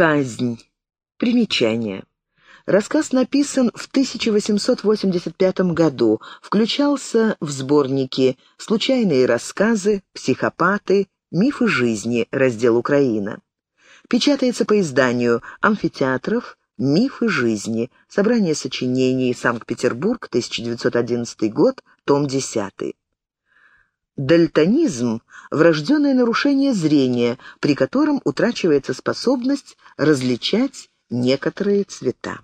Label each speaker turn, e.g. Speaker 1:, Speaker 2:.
Speaker 1: Казнь. Примечание. Рассказ написан в 1885 году, включался в сборники «Случайные рассказы», «Психопаты», «Мифы жизни», раздел «Украина». Печатается по изданию «Амфитеатров», «Мифы жизни», собрание сочинений, Санкт-Петербург, 1911 год, том 10. Дальтонизм – врожденное нарушение зрения, при котором утрачивается способность различать некоторые цвета.